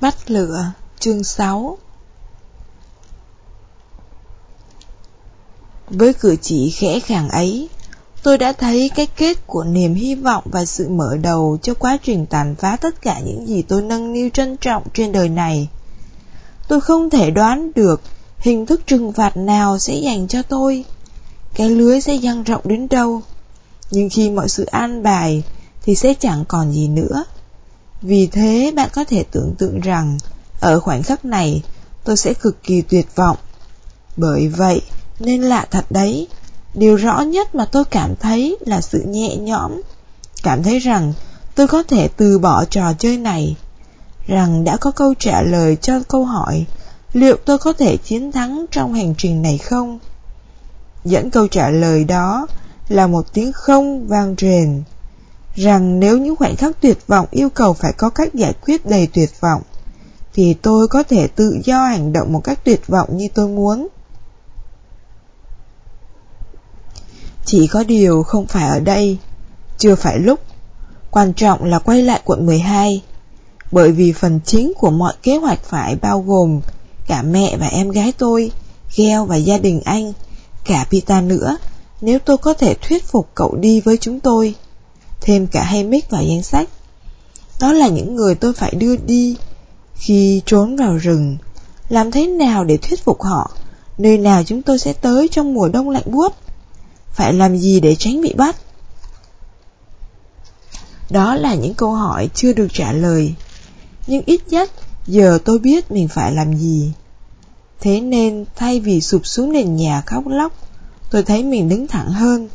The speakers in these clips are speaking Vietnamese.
Bắt lửa, chương 6 Với cử chỉ khẽ khàng ấy, tôi đã thấy cái kết của niềm hy vọng và sự mở đầu cho quá trình tàn phá tất cả những gì tôi nâng niu trân trọng trên đời này. Tôi không thể đoán được hình thức trừng phạt nào sẽ dành cho tôi, cái lưới sẽ dang rộng đến đâu. Nhưng khi mọi sự an bài thì sẽ chẳng còn gì nữa. Vì thế bạn có thể tưởng tượng rằng ở khoảnh khắc này tôi sẽ cực kỳ tuyệt vọng. Bởi vậy nên lạ thật đấy, điều rõ nhất mà tôi cảm thấy là sự nhẹ nhõm. Cảm thấy rằng tôi có thể từ bỏ trò chơi này, rằng đã có câu trả lời cho câu hỏi liệu tôi có thể chiến thắng trong hành trình này không? Dẫn câu trả lời đó là một tiếng không vang rền rằng nếu những khoảnh khắc tuyệt vọng yêu cầu phải có cách giải quyết đầy tuyệt vọng, thì tôi có thể tự do hành động một cách tuyệt vọng như tôi muốn. Chỉ có điều không phải ở đây, chưa phải lúc. Quan trọng là quay lại quận 12, bởi vì phần chính của mọi kế hoạch phải bao gồm cả mẹ và em gái tôi, Gheo và gia đình anh, cả Pita nữa, nếu tôi có thể thuyết phục cậu đi với chúng tôi thêm cả Hamick vào danh sách. Đó là những người tôi phải đưa đi khi trốn vào rừng. Làm thế nào để thuyết phục họ? Nơi nào chúng tôi sẽ tới trong mùa đông lạnh buốt? Phải làm gì để tránh bị bắt? Đó là những câu hỏi chưa được trả lời. Nhưng ít nhất giờ tôi biết mình phải làm gì. Thế nên thay vì sụp xuống nền nhà khóc lóc, tôi thấy mình đứng thẳng hơn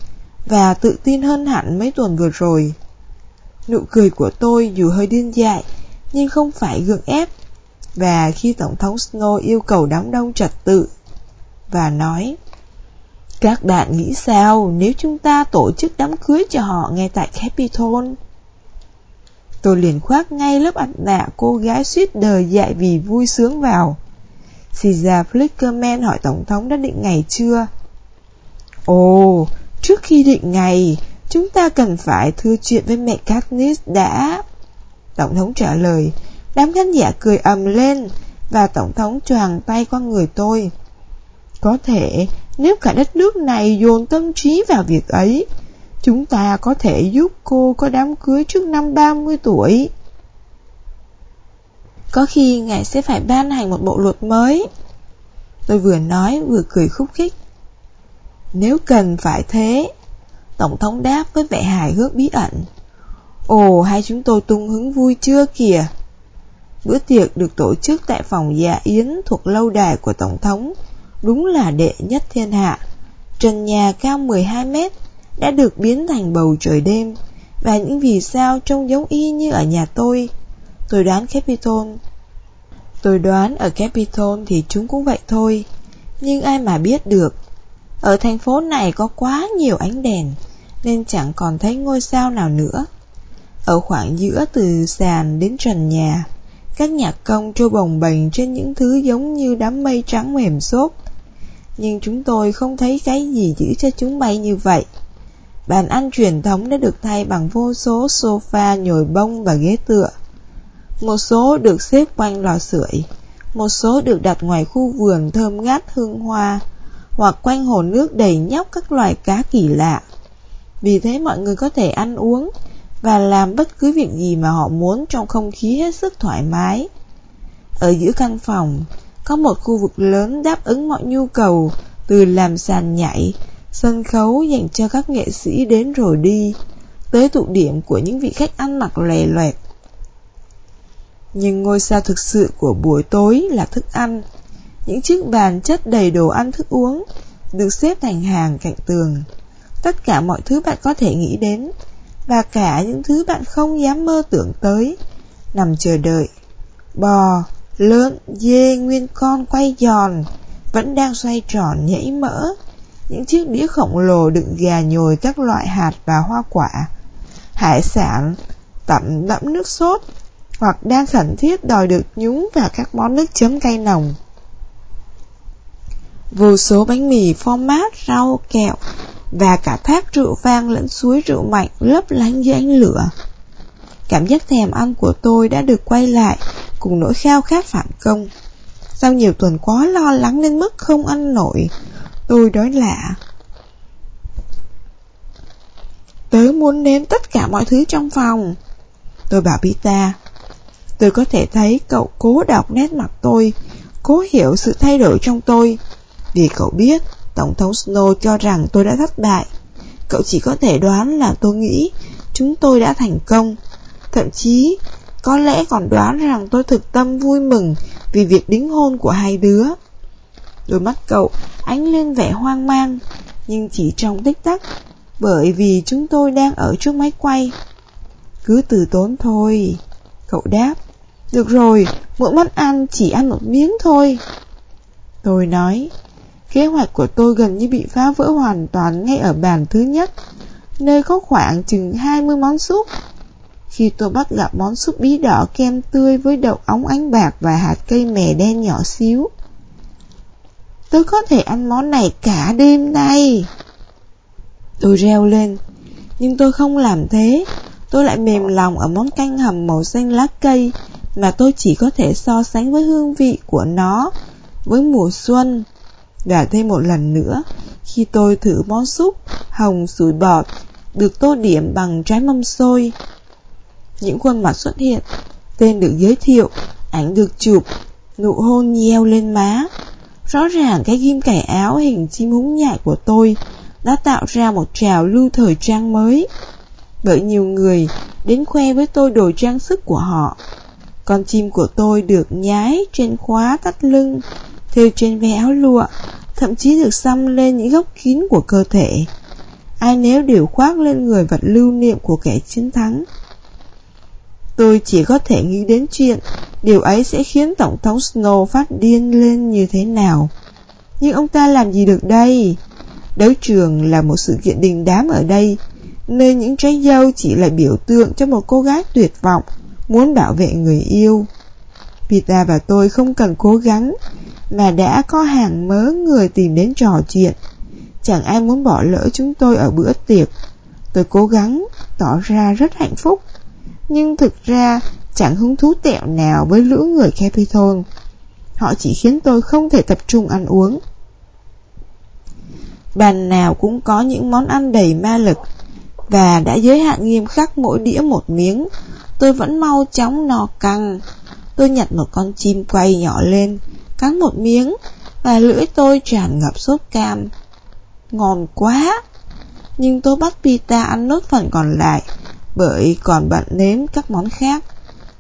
và tự tin hơn hẳn mấy tuần vừa rồi. Nụ cười của tôi dù hơi điên dại, nhưng không phải gượng ép. Và khi Tổng thống Snow yêu cầu đám đông trật tự, và nói, Các bạn nghĩ sao nếu chúng ta tổ chức đám cưới cho họ ngay tại Capitol? Tôi liền khoác ngay lớp ảnh nạ cô gái suýt đời dại vì vui sướng vào. Caesar Flickerman hỏi Tổng thống đã định ngày chưa? Ồ, Trước khi định ngày, chúng ta cần phải thưa chuyện với mẹ Katniss đã. Tổng thống trả lời, đám khán giả cười ầm lên và Tổng thống choàng tay qua người tôi. Có thể, nếu cả đất nước này dồn tâm trí vào việc ấy, chúng ta có thể giúp cô có đám cưới trước năm 30 tuổi. Có khi ngài sẽ phải ban hành một bộ luật mới. Tôi vừa nói vừa cười khúc khích. Nếu cần phải thế, Tổng thống đáp với vẻ hài hước bí ẩn. Ồ, hai chúng tôi tung hứng vui chưa kìa? Bữa tiệc được tổ chức tại phòng dạ yến thuộc lâu đài của Tổng thống. Đúng là đệ nhất thiên hạ. Trần nhà cao 12 mét đã được biến thành bầu trời đêm. Và những vì sao trông giống y như ở nhà tôi. Tôi đoán Capitol. Tôi đoán ở Capitol thì chúng cũng vậy thôi. Nhưng ai mà biết được ở thành phố này có quá nhiều ánh đèn Nên chẳng còn thấy ngôi sao nào nữa. Ở khoảng giữa từ sàn đến trần nhà Các nhạc công trôi bồng bềnh trên những thứ giống như đám mây trắng mềm xốp. Nhưng chúng tôi không thấy cái gì giữ cho chúng bay như vậy. Bàn ăn truyền thống đã được thay bằng vô số sofa, nhồi bông và ghế tựa. Một số được xếp quanh lò sưởi Một số được đặt ngoài khu vườn thơm ngát hương hoa hoặc quanh hồ nước đầy nhóc các loài cá kỳ lạ. Vì thế mọi người có thể ăn uống và làm bất cứ việc gì mà họ muốn trong không khí hết sức thoải mái. Ở giữa căn phòng, có một khu vực lớn đáp ứng mọi nhu cầu từ làm sàn nhảy, sân khấu dành cho các nghệ sĩ đến rồi đi, tới tụ điểm của những vị khách ăn mặc lè loẹt. Nhưng ngôi sao thực sự của buổi tối là thức ăn, những chiếc bàn chất đầy đồ ăn thức uống Được xếp thành hàng cạnh tường. Tất cả mọi thứ bạn có thể nghĩ đến Và cả những thứ bạn không dám mơ tưởng tới Nằm chờ đợi. Bò, lợn, dê, nguyên con quay giòn Vẫn đang xoay tròn nhảy mỡ. Những chiếc đĩa khổng lồ đựng gà nhồi các loại hạt và hoa quả Hải sản tẩm đẫm nước sốt Hoặc đang khẩn thiết đòi được nhúng vào các món nước chấm cay nồng vô số bánh mì format, rau, kẹo và cả thác rượu vang lẫn suối rượu mạnh lấp lánh dưới ánh lửa. Cảm giác thèm ăn của tôi đã được quay lại cùng nỗi khao khát phản công. Sau nhiều tuần quá lo lắng đến mức không ăn nổi, tôi đói lạ. Tớ muốn nếm tất cả mọi thứ trong phòng. Tôi bảo Pita. Tôi có thể thấy cậu cố đọc nét mặt tôi, cố hiểu sự thay đổi trong tôi. Vì cậu biết, Tổng thống Snow cho rằng tôi đã thất bại. Cậu chỉ có thể đoán là tôi nghĩ chúng tôi đã thành công. Thậm chí, có lẽ còn đoán rằng tôi thực tâm vui mừng vì việc đính hôn của hai đứa. Đôi mắt cậu ánh lên vẻ hoang mang, nhưng chỉ trong tích tắc, bởi vì chúng tôi đang ở trước máy quay. Cứ từ tốn thôi, cậu đáp. Được rồi, mỗi món ăn chỉ ăn một miếng thôi. Tôi nói, kế hoạch của tôi gần như bị phá vỡ hoàn toàn ngay ở bàn thứ nhất, nơi có khoảng chừng 20 món súp. Khi tôi bắt gặp món súp bí đỏ kem tươi với đậu ống ánh bạc và hạt cây mè đen nhỏ xíu. Tôi có thể ăn món này cả đêm nay. Tôi reo lên, nhưng tôi không làm thế. Tôi lại mềm lòng ở món canh hầm màu xanh lá cây mà tôi chỉ có thể so sánh với hương vị của nó với mùa xuân gả thêm một lần nữa, khi tôi thử món súp hồng sủi bọt được tô điểm bằng trái mâm xôi. Những khuôn mặt xuất hiện, tên được giới thiệu, ảnh được chụp, nụ hôn nheo lên má. Rõ ràng cái ghim cải áo hình chim húng nhại của tôi đã tạo ra một trào lưu thời trang mới. Bởi nhiều người đến khoe với tôi đồ trang sức của họ. Con chim của tôi được nhái trên khóa tắt lưng, thêu trên ve áo lụa, thậm chí được xăm lên những góc kín của cơ thể. Ai nếu đều khoác lên người vật lưu niệm của kẻ chiến thắng. Tôi chỉ có thể nghĩ đến chuyện điều ấy sẽ khiến Tổng thống Snow phát điên lên như thế nào. Nhưng ông ta làm gì được đây? Đấu trường là một sự kiện đình đám ở đây, nơi những trái dâu chỉ là biểu tượng cho một cô gái tuyệt vọng, muốn bảo vệ người yêu. Pita và tôi không cần cố gắng, mà đã có hàng mớ người tìm đến trò chuyện. Chẳng ai muốn bỏ lỡ chúng tôi ở bữa tiệc. Tôi cố gắng, tỏ ra rất hạnh phúc. Nhưng thực ra, chẳng hứng thú tẹo nào với lũ người Capitol. Họ chỉ khiến tôi không thể tập trung ăn uống. Bàn nào cũng có những món ăn đầy ma lực Và đã giới hạn nghiêm khắc mỗi đĩa một miếng Tôi vẫn mau chóng no căng Tôi nhặt một con chim quay nhỏ lên Cắn một miếng Và lưỡi tôi tràn ngập sốt cam Ngon quá Nhưng tôi bắt Pita ăn nốt phần còn lại Bởi còn bận nếm các món khác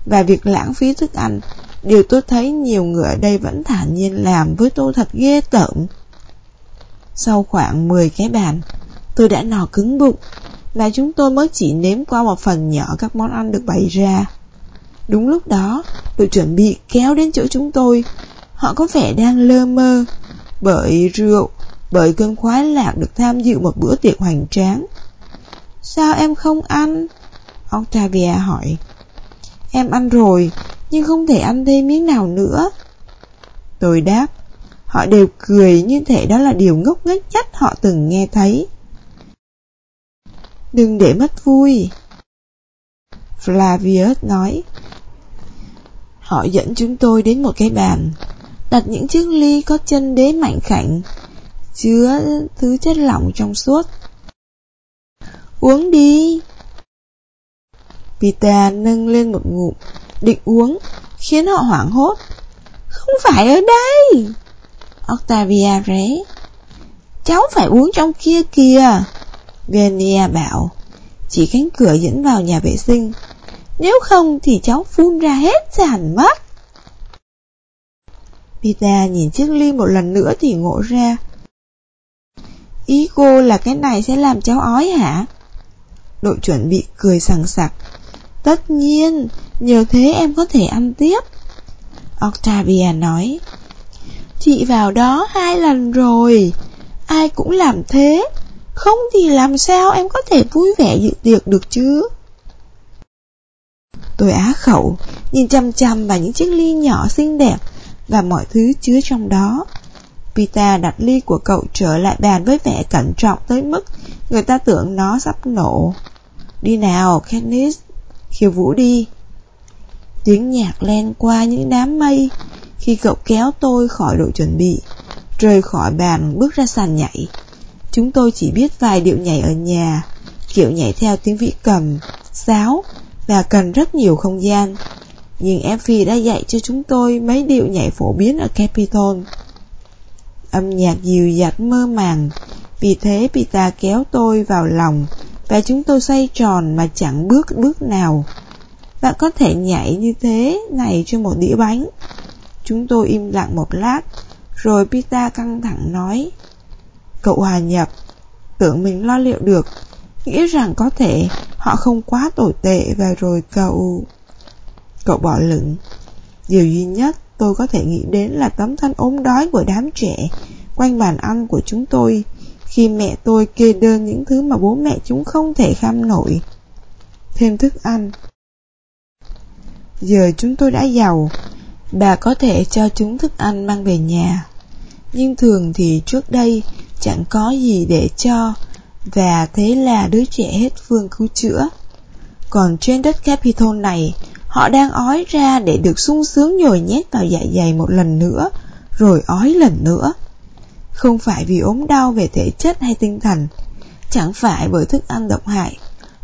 Và việc lãng phí thức ăn Điều tôi thấy nhiều người ở đây vẫn thản nhiên làm với tôi thật ghê tởm sau khoảng 10 cái bàn, tôi đã nò cứng bụng, và chúng tôi mới chỉ nếm qua một phần nhỏ các món ăn được bày ra. Đúng lúc đó, đội chuẩn bị kéo đến chỗ chúng tôi. Họ có vẻ đang lơ mơ, bởi rượu, bởi cơn khoái lạc được tham dự một bữa tiệc hoành tráng. Sao em không ăn? Octavia hỏi. Em ăn rồi, nhưng không thể ăn thêm miếng nào nữa. Tôi đáp, Họ đều cười như thể đó là điều ngốc nghếch nhất họ từng nghe thấy. Đừng để mất vui. Flavius nói. Họ dẫn chúng tôi đến một cái bàn, đặt những chiếc ly có chân đế mạnh khảnh, chứa thứ chất lỏng trong suốt. Uống đi. Pita nâng lên một ngụm, định uống, khiến họ hoảng hốt. Không phải ở đây! Octavia ré. Cháu phải uống trong kia kìa. Genia bảo, chỉ cánh cửa dẫn vào nhà vệ sinh. Nếu không thì cháu phun ra hết sàn mất. Pita nhìn chiếc ly một lần nữa thì ngộ ra. Ý cô là cái này sẽ làm cháu ói hả? Đội chuẩn bị cười sằng sặc. Tất nhiên, nhờ thế em có thể ăn tiếp. Octavia nói. Chị vào đó hai lần rồi Ai cũng làm thế Không thì làm sao em có thể vui vẻ dự tiệc được chứ Tôi á khẩu Nhìn chăm chăm vào những chiếc ly nhỏ xinh đẹp và mọi thứ chứa trong đó. Pita đặt ly của cậu trở lại bàn với vẻ cẩn trọng tới mức Người ta tưởng nó sắp nổ. Đi nào Kenneth, Khiêu vũ đi. Tiếng nhạc len qua những đám mây Khi cậu kéo tôi khỏi đội chuẩn bị Rời khỏi bàn bước ra sàn nhảy. Chúng tôi chỉ biết vài điệu nhảy ở nhà Kiểu nhảy theo tiếng vĩ cầm, sáo Và cần rất nhiều không gian. Nhưng Effie đã dạy cho chúng tôi mấy điệu nhảy phổ biến ở Capitol. Âm nhạc dịu dặt mơ màng. Vì thế Pita kéo tôi vào lòng Và chúng tôi xoay tròn mà chẳng bước bước nào. Bạn có thể nhảy như thế này cho một đĩa bánh. Chúng tôi im lặng một lát, Rồi Pita căng thẳng nói, Cậu hòa nhập, Tưởng mình lo liệu được, Nghĩ rằng có thể họ không quá tồi tệ Và rồi cậu... Cậu bỏ lửng Điều duy nhất tôi có thể nghĩ đến là tấm thân ốm đói của đám trẻ quanh bàn ăn của chúng tôi khi mẹ tôi kê đơn những thứ mà bố mẹ chúng không thể kham nổi. Thêm thức ăn. Giờ chúng tôi đã giàu, bà có thể cho chúng thức ăn mang về nhà. Nhưng thường thì trước đây chẳng có gì để cho, và thế là đứa trẻ hết phương cứu chữa. Còn trên đất Capitol này, họ đang ói ra để được sung sướng nhồi nhét vào dạ dày một lần nữa, rồi ói lần nữa. Không phải vì ốm đau về thể chất hay tinh thần, chẳng phải bởi thức ăn độc hại.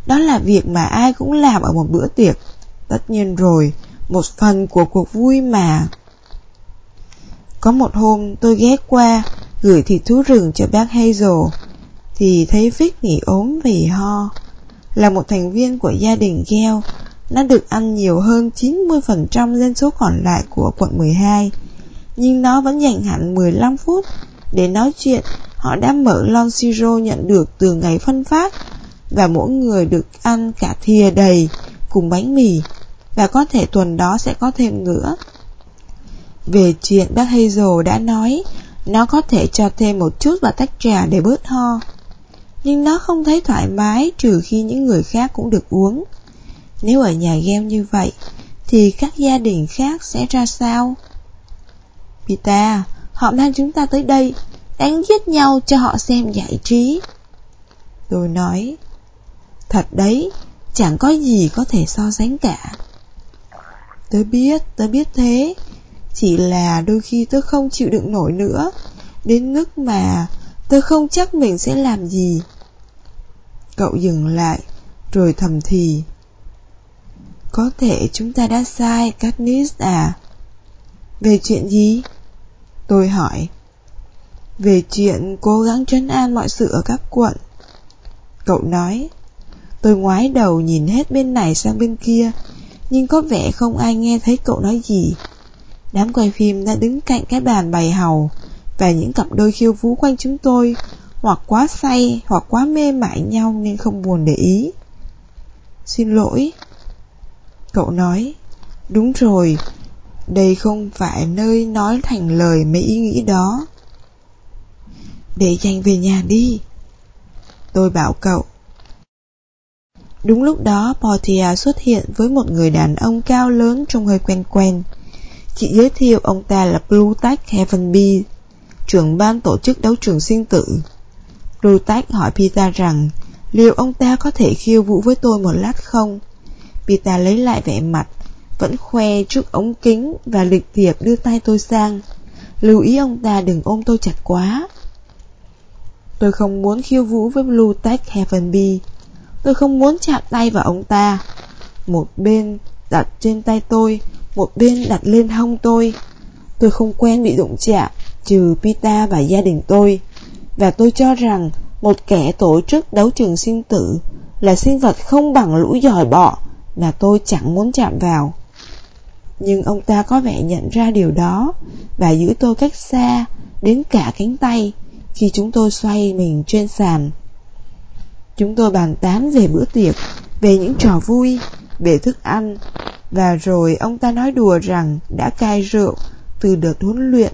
Đó là việc mà ai cũng làm ở một bữa tiệc. Tất nhiên rồi, một phần của cuộc vui mà. Có một hôm tôi ghé qua, gửi thịt thú rừng cho bác Hazel, thì thấy Vic nghỉ ốm vì ho. Là một thành viên của gia đình Gale, nó được ăn nhiều hơn 90% dân số còn lại của quận 12, nhưng nó vẫn dành hẳn 15 phút để nói chuyện, họ đã mở lon siro nhận được từ ngày phân phát và mỗi người được ăn cả thìa đầy cùng bánh mì và có thể tuần đó sẽ có thêm nữa. Về chuyện bác Hazel đã nói nó có thể cho thêm một chút vào tách trà để bớt ho. Nhưng nó không thấy thoải mái trừ khi những người khác cũng được uống. Nếu ở nhà game như vậy, thì các gia đình khác sẽ ra sao? Pita, Họ mang chúng ta tới đây Đánh giết nhau cho họ xem giải trí. Tôi nói Thật đấy Chẳng có gì có thể so sánh cả. Tớ biết Tớ biết thế Chỉ là đôi khi tớ không chịu đựng nổi nữa Đến mức mà Tớ không chắc mình sẽ làm gì. Cậu dừng lại Rồi thầm thì có thể chúng ta đã sai, Katniss à. Về chuyện gì? Tôi hỏi. Về chuyện cố gắng trấn an mọi sự ở các quận. Cậu nói. Tôi ngoái đầu nhìn hết bên này sang bên kia, Nhưng có vẻ không ai nghe thấy cậu nói gì. Đám quay phim đã đứng cạnh cái bàn bày hầu, Và những cặp đôi khiêu vũ quanh chúng tôi, Hoặc quá say, Hoặc quá mê mải nhau Nên không buồn để ý. Xin lỗi. Cậu nói, Đúng rồi, đây không phải nơi nói thành lời mấy ý nghĩ đó. Để dành về nhà đi. Tôi bảo cậu. Đúng lúc đó, Portia xuất hiện với một người đàn ông cao lớn trông hơi quen quen. Chị giới thiệu ông ta là Plutarch Heavenby Trưởng ban tổ chức đấu trường sinh tử. Plutarch hỏi Pita rằng, Liệu ông ta có thể khiêu vũ với tôi một lát không? Pita lấy lại vẻ mặt vẫn khoe trước ống kính và lịch thiệp đưa tay tôi sang. Lưu ý ông ta đừng ôm tôi chặt quá. Tôi không muốn khiêu vũ với Blue Tech Heavenby. Tôi không muốn chạm tay vào ông ta. Một bên đặt trên tay tôi, một bên đặt lên hông tôi. Tôi không quen bị đụng chạm, trừ Pita và gia đình tôi. Và tôi cho rằng một kẻ tổ chức đấu trường sinh tử là sinh vật không bằng lũ giỏi bọ là tôi chẳng muốn chạm vào. Nhưng ông ta có vẻ nhận ra điều đó Và giữ tôi cách xa Đến cả cánh tay Khi chúng tôi xoay mình trên sàn. Chúng tôi bàn tán về bữa tiệc, Về những trò vui, Về thức ăn Và rồi ông ta nói đùa rằng Đã cai rượu từ đợt huấn luyện.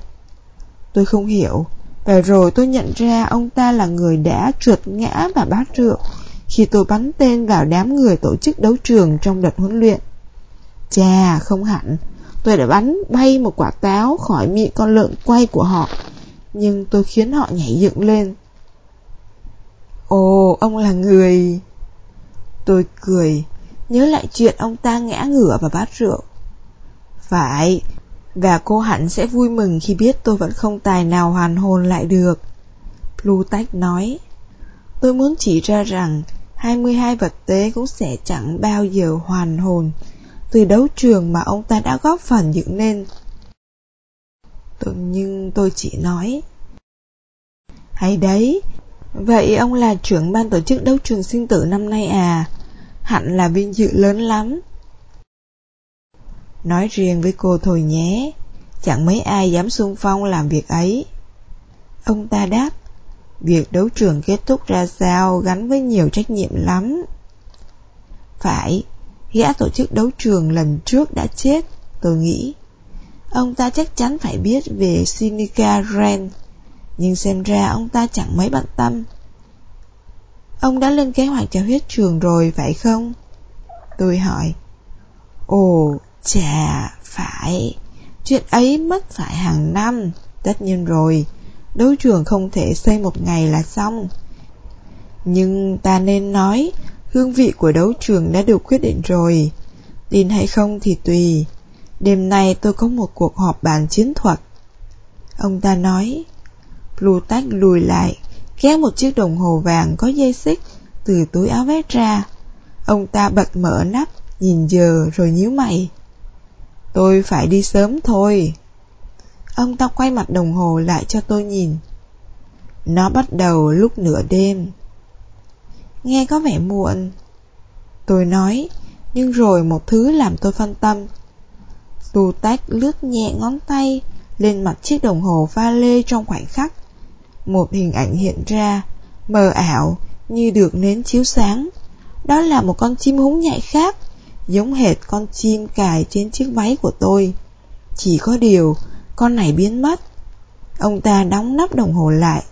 Tôi không hiểu Và rồi tôi nhận ra ông ta là người đã trượt ngã và bát rượu. Khi tôi bắn tên vào đám người tổ chức đấu trường trong đợt huấn luyện Chà, không hẳn. Tôi đã bắn bay một quả táo khỏi miệng con lợn quay của họ. Nhưng tôi khiến họ nhảy dựng lên. Ồ, ông là người... Tôi cười, nhớ lại chuyện ông ta ngã ngửa và bát rượu. Phải, và cô hẳn sẽ vui mừng khi biết tôi vẫn không tài nào hoàn hồn lại được. Plutarch nói, tôi muốn chỉ ra rằng 22 vật tế cũng sẽ chẳng bao giờ hoàn hồn từ đấu trường mà ông ta đã góp phần dựng nên. Tôi, nhưng tôi chỉ nói, hay đấy, vậy ông là trưởng ban tổ chức đấu trường sinh tử năm nay à? Hẳn là vinh dự lớn lắm. Nói riêng với cô thôi nhé, chẳng mấy ai dám xung phong làm việc ấy. Ông ta đáp, việc đấu trường kết thúc ra sao gắn với nhiều trách nhiệm lắm. Phải, gã tổ chức đấu trường lần trước đã chết, tôi nghĩ. Ông ta chắc chắn phải biết về Sinica Ren, nhưng xem ra ông ta chẳng mấy bận tâm. Ông đã lên kế hoạch cho huyết trường rồi phải không? Tôi hỏi. Ồ, chà, phải. Chuyện ấy mất phải hàng năm, tất nhiên rồi. Đấu trường không thể xây một ngày là xong. Nhưng ta nên nói, hương vị của đấu trường đã được quyết định rồi. Tin hay không thì tùy. Đêm nay tôi có một cuộc họp bàn chiến thuật. Ông ta nói. Plutarch lùi lại, kéo một chiếc đồng hồ vàng có dây xích từ túi áo vest ra. Ông ta bật mở nắp, nhìn giờ rồi nhíu mày. Tôi phải đi sớm thôi. Ông ta quay mặt đồng hồ lại cho tôi nhìn. Nó bắt đầu lúc nửa đêm. Nghe có vẻ muộn. Tôi nói, nhưng rồi một thứ làm tôi phân tâm. Tu tách lướt nhẹ ngón tay lên mặt chiếc đồng hồ pha lê trong khoảnh khắc. Một hình ảnh hiện ra, mờ ảo như được nến chiếu sáng. Đó là một con chim húng nhạy khác, giống hệt con chim cài trên chiếc váy của tôi. Chỉ có điều, con này biến mất. Ông ta đóng nắp đồng hồ lại.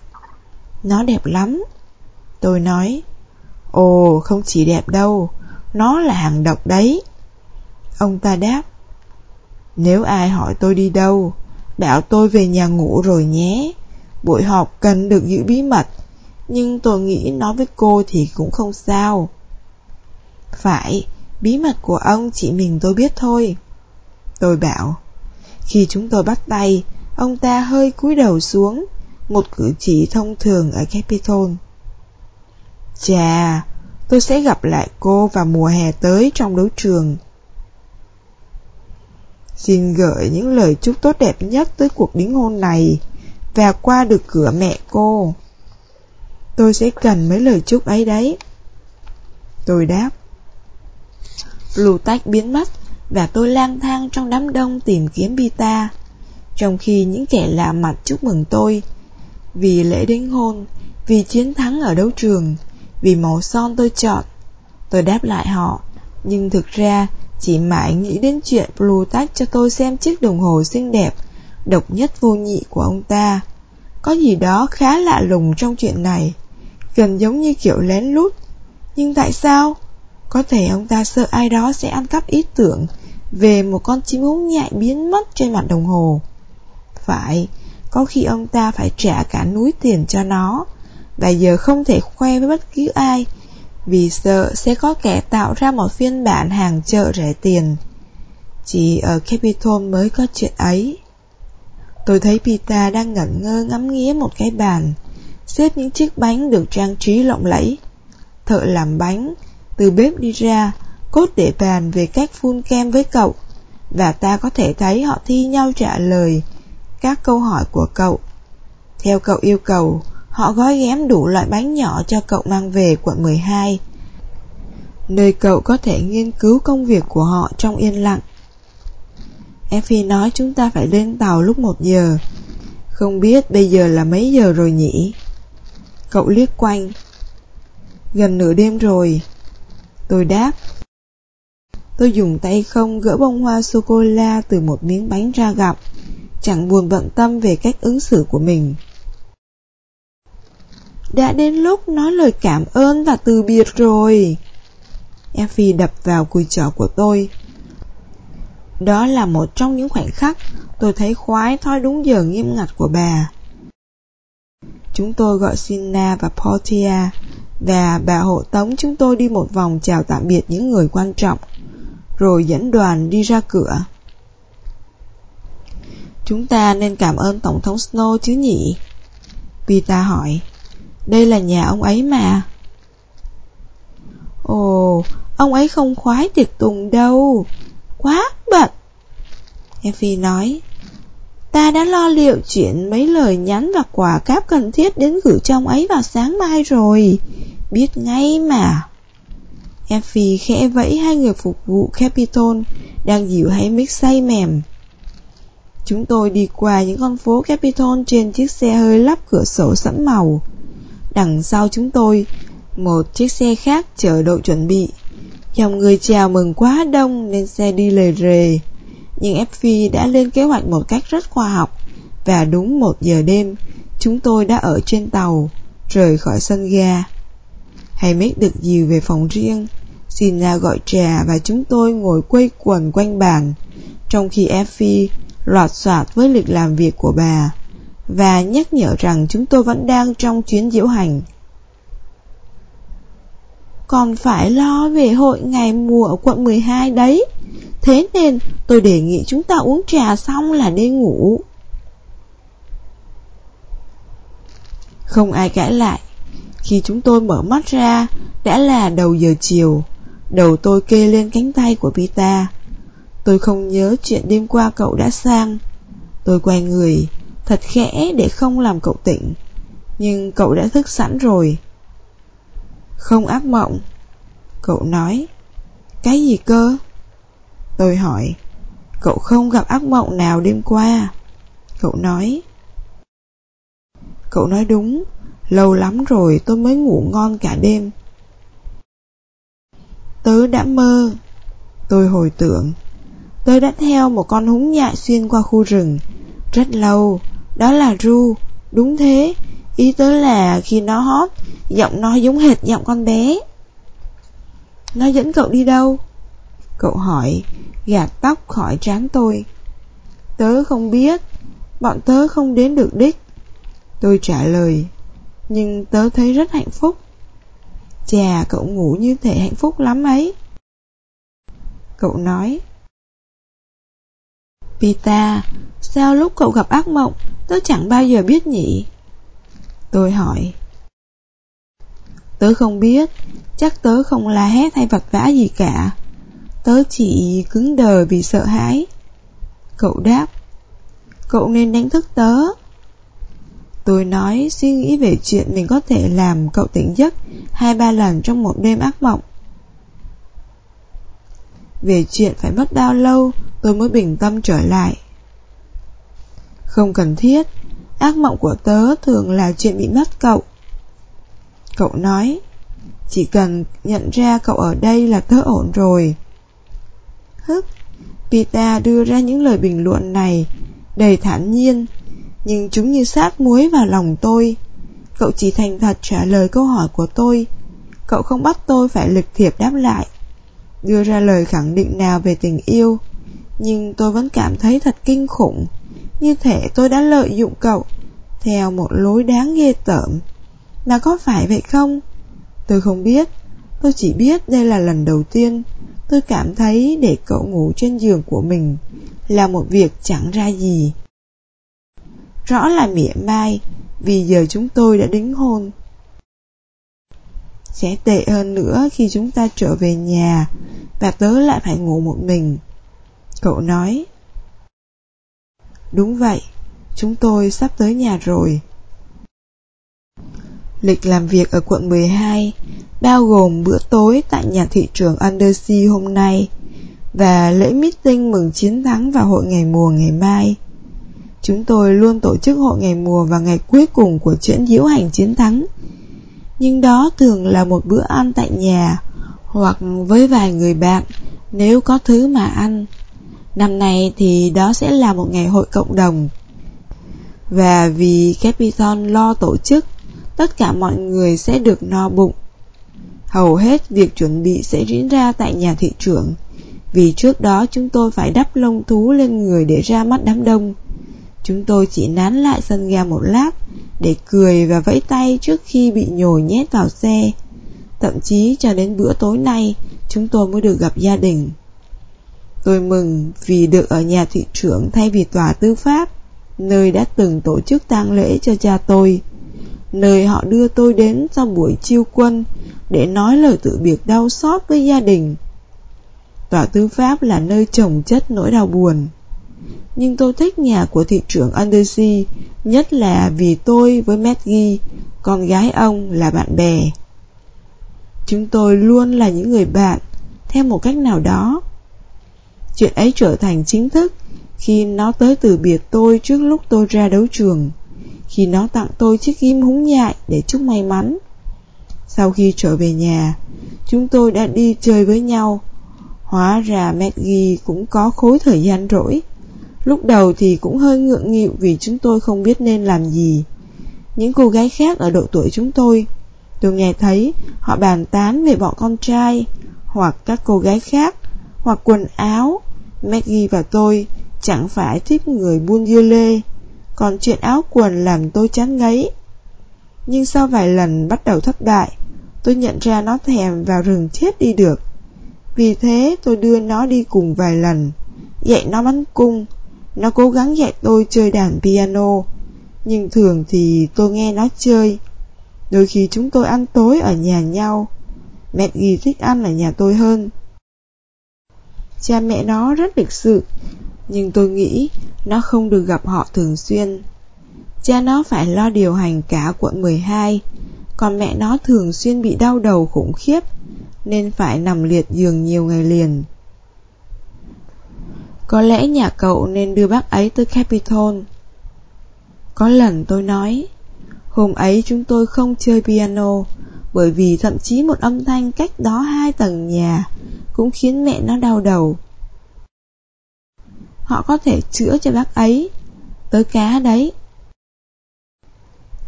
Nó đẹp lắm. Tôi nói, ồ, không chỉ đẹp đâu, nó là hàng độc đấy. Ông ta đáp, nếu ai hỏi tôi đi đâu, bảo tôi về nhà ngủ rồi nhé. Buổi họp cần được giữ bí mật, nhưng tôi nghĩ nói với cô thì cũng không sao. Phải, bí mật của ông chỉ mình tôi biết thôi. Tôi bảo, khi chúng tôi bắt tay, ông ta hơi cúi đầu xuống, một cử chỉ thông thường ở Capitol. Chà, tôi sẽ gặp lại cô vào mùa hè tới trong đấu trường. Xin gửi những lời chúc tốt đẹp nhất tới cuộc đính hôn này và qua được cửa mẹ cô. Tôi sẽ cần mấy lời chúc ấy đấy. Tôi đáp. Lù tách biến mất và tôi lang thang trong đám đông tìm kiếm Pita, trong khi những kẻ lạ mặt chúc mừng tôi vì lễ đính hôn, vì chiến thắng ở đấu trường, vì màu son tôi chọn. Tôi đáp lại họ, nhưng thực ra chỉ mãi nghĩ đến chuyện Plutarch cho tôi xem chiếc đồng hồ xinh đẹp, độc nhất vô nhị của ông ta. Có gì đó khá lạ lùng trong chuyện này, gần giống như kiểu lén lút. Nhưng tại sao? Có thể ông ta sợ ai đó sẽ ăn cắp ý tưởng về một con chim húng nhại biến mất trên mặt đồng hồ. Phải, có khi ông ta phải trả cả núi tiền cho nó, và giờ không thể khoe với bất cứ ai, vì sợ sẽ có kẻ tạo ra một phiên bản hàng chợ rẻ tiền. Chỉ ở Capitol mới có chuyện ấy. Tôi thấy Pita đang ngẩn ngơ ngắm nghía một cái bàn, xếp những chiếc bánh được trang trí lộng lẫy. Thợ làm bánh, từ bếp đi ra, cốt để bàn về cách phun kem với cậu, và ta có thể thấy họ thi nhau trả lời các câu hỏi của cậu. Theo cậu yêu cầu, họ gói ghém đủ loại bánh nhỏ cho cậu mang về quận 12, nơi cậu có thể nghiên cứu công việc của họ trong yên lặng. Effie nói chúng ta phải lên tàu lúc 1 giờ. Không biết bây giờ là mấy giờ rồi nhỉ? Cậu liếc quanh. Gần nửa đêm rồi. Tôi đáp. Tôi dùng tay không gỡ bông hoa sô-cô-la từ một miếng bánh ra gặp, chẳng buồn bận tâm về cách ứng xử của mình. Đã đến lúc nói lời cảm ơn và từ biệt rồi. Effie đập vào cùi chỏ của tôi. Đó là một trong những khoảnh khắc tôi thấy khoái thói đúng giờ nghiêm ngặt của bà. Chúng tôi gọi Sina và Portia và bà hộ tống chúng tôi đi một vòng chào tạm biệt những người quan trọng, rồi dẫn đoàn đi ra cửa. Chúng ta nên cảm ơn Tổng thống Snow chứ nhỉ? Pita hỏi. Đây là nhà ông ấy mà. Ồ, ông ấy không khoái tiệc tùng đâu. Quá bận. Effie nói. Ta đã lo liệu chuyện mấy lời nhắn và quà cáp cần thiết đến gửi trong ấy vào sáng mai rồi. Biết ngay mà. Effie khẽ vẫy hai người phục vụ Capitol đang dịu hay mít say mềm. Chúng tôi đi qua những con phố Capitol trên chiếc xe hơi lắp cửa sổ sẫm màu. Đằng sau chúng tôi, một chiếc xe khác chờ đội chuẩn bị. Dòng người chào mừng quá đông nên xe đi lề rề. Nhưng Effie đã lên kế hoạch một cách rất khoa học và đúng một giờ đêm, chúng tôi đã ở trên tàu, rời khỏi sân ga. Hay mít được dìu về phòng riêng, Sina gọi trà và chúng tôi ngồi quây quần quanh bàn, trong khi Effie loạt soạt với lịch làm việc của bà và nhắc nhở rằng chúng tôi vẫn đang trong chuyến diễu hành. Còn phải lo về hội ngày mùa ở quận 12 đấy, thế nên tôi đề nghị chúng ta uống trà xong là đi ngủ. Không ai cãi lại. Khi chúng tôi mở mắt ra, đã là đầu giờ chiều. Đầu tôi kê lên cánh tay của Pita. Tôi không nhớ chuyện đêm qua cậu đã sang. Tôi quay người, thật khẽ để không làm cậu tỉnh. Nhưng cậu đã thức sẵn rồi. Không ác mộng. Cậu nói. Cái gì cơ? Tôi hỏi. Cậu không gặp ác mộng nào đêm qua. Cậu nói. Cậu nói đúng, lâu lắm rồi tôi mới ngủ ngon cả đêm. Tớ đã mơ. Tôi hồi tưởng. Tớ đã theo một con húng nhại xuyên qua khu rừng. Rất lâu, đó là Ru. Đúng thế, ý tớ là khi nó hót, giọng nó giống hệt giọng con bé. Nó dẫn cậu đi đâu? Cậu hỏi, gạt tóc khỏi trán tôi. Tớ không biết, bọn tớ không đến được đích. Tôi trả lời, nhưng tớ thấy rất hạnh phúc. Chà, cậu ngủ như thể hạnh phúc lắm ấy. Cậu nói, Pita, sao lúc cậu gặp ác mộng, tớ chẳng bao giờ biết nhỉ? Tôi hỏi. Tớ không biết, chắc tớ không la hét hay vật vã gì cả. Tớ chỉ cứng đờ vì sợ hãi. Cậu đáp, cậu nên đánh thức tớ. Tôi nói suy nghĩ về chuyện mình có thể làm cậu tỉnh giấc hai ba lần trong một đêm ác mộng. Về chuyện phải mất bao lâu tôi mới bình tâm trở lại. Không cần thiết, ác mộng của tớ thường là chuyện bị mất cậu. Cậu nói, chỉ cần nhận ra cậu ở đây là tớ ổn rồi. Hức, Pita đưa ra những lời bình luận này đầy thản nhiên, nhưng chúng như sát muối vào lòng tôi. Cậu chỉ thành thật trả lời câu hỏi của tôi. Cậu không bắt tôi phải lịch thiệp đáp lại, đưa ra lời khẳng định nào về tình yêu. Nhưng tôi vẫn cảm thấy thật kinh khủng, như thể tôi đã lợi dụng cậu theo một lối đáng ghê tởm. Mà có phải vậy không? Tôi không biết, tôi chỉ biết đây là lần đầu tiên tôi cảm thấy để cậu ngủ trên giường của mình là một việc chẳng ra gì. Rõ là mỉa mai, vì giờ chúng tôi đã đính hôn. Sẽ tệ hơn nữa khi chúng ta trở về nhà và tớ lại phải ngủ một mình. Cậu nói. Đúng vậy, chúng tôi sắp tới nhà rồi. Lịch làm việc ở quận 12 bao gồm bữa tối tại nhà thị trường Undersea hôm nay và lễ meeting mừng chiến thắng vào hội ngày mùa ngày mai. Chúng tôi luôn tổ chức hội ngày mùa vào ngày cuối cùng của chuyến diễu hành chiến thắng. Nhưng đó thường là một bữa ăn tại nhà hoặc với vài người bạn nếu có thứ mà ăn. Năm nay thì đó sẽ là một ngày hội cộng đồng. Và vì Capitol lo tổ chức, tất cả mọi người sẽ được no bụng. Hầu hết việc chuẩn bị sẽ diễn ra tại nhà thị trưởng, vì trước đó chúng tôi phải đắp lông thú lên người để ra mắt đám đông. Chúng tôi chỉ nán lại sân ga một lát để cười và vẫy tay trước khi bị nhồi nhét vào xe. Thậm chí cho đến bữa tối nay, chúng tôi mới được gặp gia đình. Tôi mừng vì được ở nhà thị trưởng thay vì tòa tư pháp. nơi đã từng tổ chức tang lễ cho cha tôi, nơi họ đưa tôi đến sau buổi chiêu quân để nói lời tự biệt đau xót với gia đình. Tòa tư pháp là nơi trồng chất nỗi đau buồn. Nhưng tôi thích nhà của thị trưởng Undersea, nhất là vì tôi với Maggie, con gái ông là bạn bè. Chúng tôi luôn là những người bạn, theo một cách nào đó. Chuyện ấy trở thành chính thức khi nó tới từ biệt tôi trước lúc tôi ra đấu trường, khi nó tặng tôi chiếc ghim húng nhại để chúc may mắn. Sau khi trở về nhà, chúng tôi đã đi chơi với nhau. Hóa ra Maggie cũng có khối thời gian rỗi. Lúc đầu thì cũng hơi ngượng nghịu vì chúng tôi không biết nên làm gì. Những cô gái khác ở độ tuổi chúng tôi, tôi nghe thấy họ bàn tán về bọn con trai, hoặc các cô gái khác, hoặc quần áo. Maggie và tôi chẳng phải thích người buôn dưa lê, còn chuyện áo quần làm tôi chán ngấy. Nhưng sau vài lần bắt đầu thất bại, tôi nhận ra nó thèm vào rừng chết đi được. Vì thế tôi đưa nó đi cùng vài lần, dạy nó bắn cung. Nó cố gắng dạy tôi chơi đàn piano, nhưng thường thì tôi nghe nó chơi. Đôi khi chúng tôi ăn tối ở nhà nhau. Mẹ ghi thích ăn ở nhà tôi hơn. Cha mẹ nó rất lịch sự, nhưng tôi nghĩ nó không được gặp họ thường xuyên. Cha nó phải lo điều hành cả quận 12, còn mẹ nó thường xuyên bị đau đầu khủng khiếp, nên phải nằm liệt giường nhiều ngày liền. Có lẽ nhà cậu nên đưa bác ấy tới Capitol. Có lần tôi nói, hôm ấy chúng tôi không chơi piano, bởi vì thậm chí một âm thanh cách đó hai tầng nhà cũng khiến mẹ nó đau đầu. Họ có thể chữa cho bác ấy, tới cá đấy.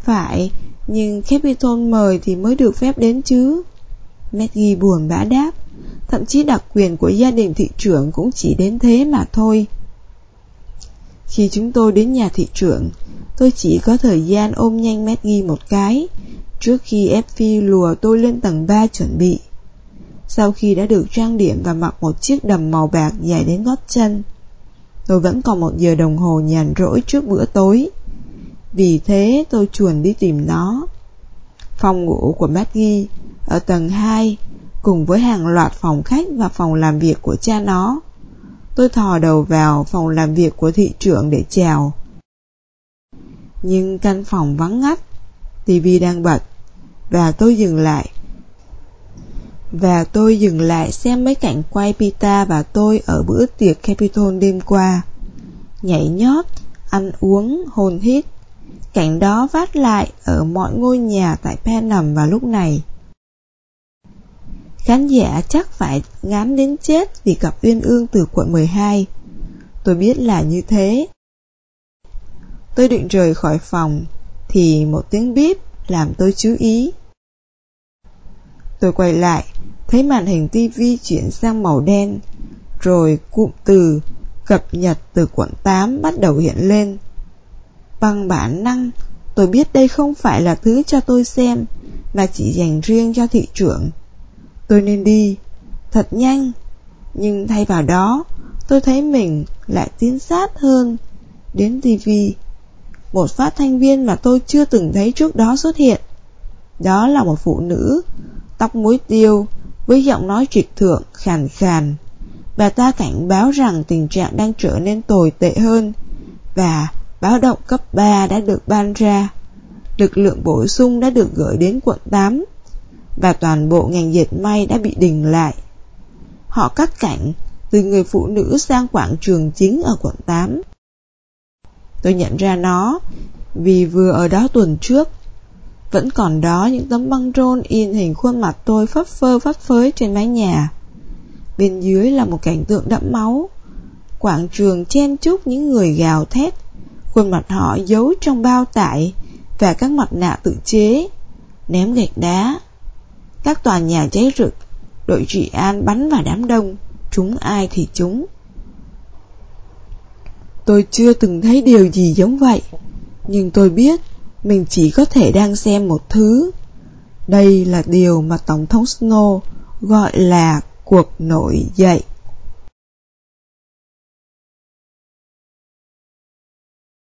Phải, nhưng Capitol mời thì mới được phép đến chứ. Maggie buồn bã đáp, thậm chí đặc quyền của gia đình thị trưởng cũng chỉ đến thế mà thôi. Khi chúng tôi đến nhà thị trưởng, tôi chỉ có thời gian ôm nhanh Maggie một cái, trước khi Effie lùa tôi lên tầng 3 chuẩn bị. Sau khi đã được trang điểm và mặc một chiếc đầm màu bạc dài đến gót chân, tôi vẫn còn một giờ đồng hồ nhàn rỗi trước bữa tối. Vì thế tôi chuồn đi tìm nó. Phòng ngủ của Maggie ở tầng 2 cùng với hàng loạt phòng khách và phòng làm việc của cha nó. Tôi thò đầu vào phòng làm việc của thị trưởng để chào. Nhưng căn phòng vắng ngắt, tivi đang bật, và tôi dừng lại. Và tôi dừng lại xem mấy cảnh quay Pita và tôi ở bữa tiệc Capitol đêm qua. Nhảy nhót, ăn uống, hồn hít. Cảnh đó vát lại ở mọi ngôi nhà tại Penham vào lúc này. Khán giả chắc phải ngán đến chết vì cặp Uyên Ương từ quận 12. Tôi biết là như thế. Tôi định rời khỏi phòng, thì một tiếng bíp làm tôi chú ý. Tôi quay lại, thấy màn hình tivi chuyển sang màu đen, rồi cụm từ cập nhật từ quận 8 bắt đầu hiện lên. Bằng bản năng, tôi biết đây không phải là thứ cho tôi xem, mà chỉ dành riêng cho thị trưởng. Tôi nên đi, thật nhanh, nhưng thay vào đó, tôi thấy mình lại tiến sát hơn đến TV. Một phát thanh viên mà tôi chưa từng thấy trước đó xuất hiện. Đó là một phụ nữ, tóc muối tiêu, với giọng nói trịch thượng, khàn khàn. Bà ta cảnh báo rằng tình trạng đang trở nên tồi tệ hơn và báo động cấp 3 đã được ban ra. Lực lượng bổ sung đã được gửi đến quận 8 và toàn bộ ngành dệt may đã bị đình lại. Họ cắt cảnh từ người phụ nữ sang quảng trường chính ở quận 8. Tôi nhận ra nó vì vừa ở đó tuần trước vẫn còn đó những tấm băng rôn in hình khuôn mặt tôi phấp phơ phấp phới trên mái nhà. Bên dưới là một cảnh tượng đẫm máu. Quảng trường chen chúc những người gào thét, khuôn mặt họ giấu trong bao tải và các mặt nạ tự chế, ném gạch đá, các tòa nhà cháy rực, đội trị an bắn vào đám đông, chúng ai thì chúng. Tôi chưa từng thấy điều gì giống vậy, nhưng tôi biết mình chỉ có thể đang xem một thứ. Đây là điều mà Tổng thống Snow gọi là cuộc nổi dậy.